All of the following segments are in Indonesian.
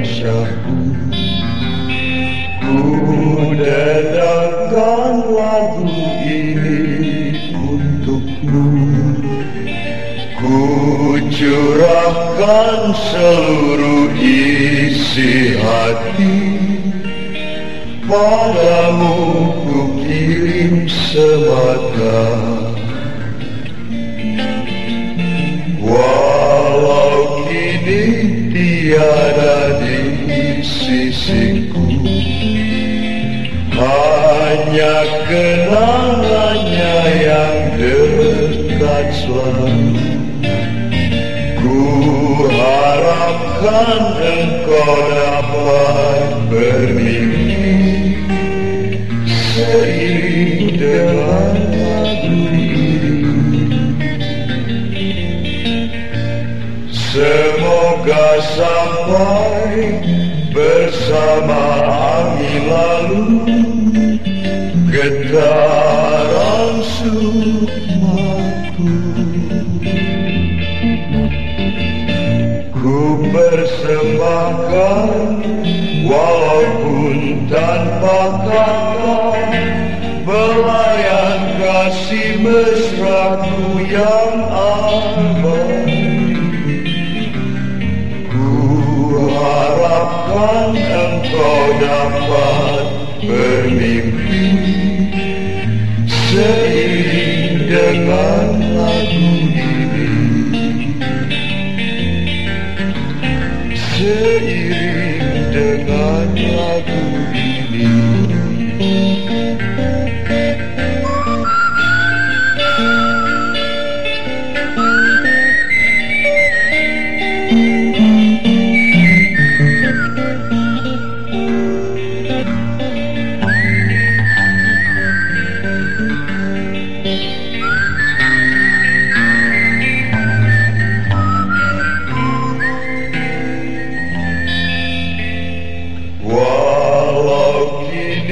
syahdu Ku lagu ini untukmu. Ku curahkan seluruh isi hati Padamu ku kirim semata Hanya kenangannya yang dekat selalu Ku harapkan engkau dapat bermimpi Seiring dengan lagu Semoga sampai bersama angin lalu Getaran sukmaku Ku persembahkan walaupun tanpa kata Belayan kasih mesraku yang abadi engkau dapat bermimpi. Seiring dengan lagu ini. Seiring dengan lagu ini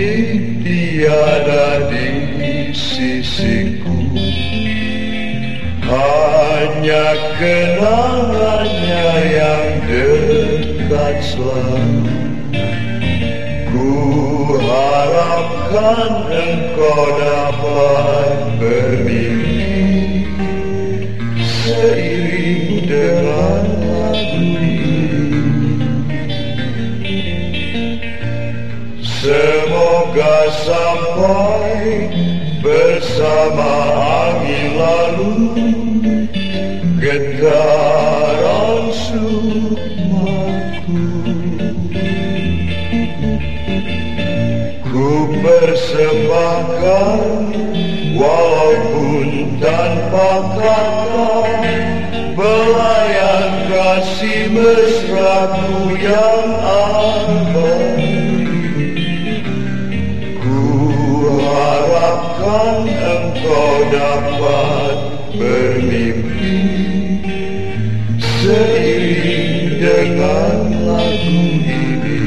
Kini tiada di sisiku. Hanya kenangannya yang dekat selalu. Ku harapkan engkau dapat bermimpi Semoga sampai bersama angin lalu Getaran sukmaku Ku persembahkan walaupun tanpa kata Belayan kasih mesraku yang abadi akan engkau dapat bermimpi seiring dengan lagu ini.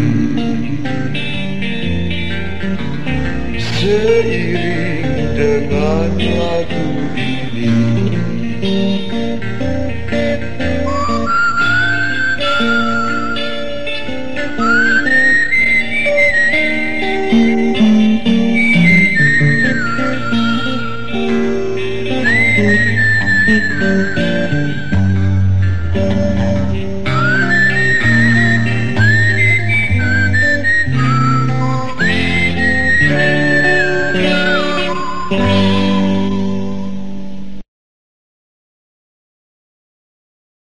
Seiring dengan lagu ini.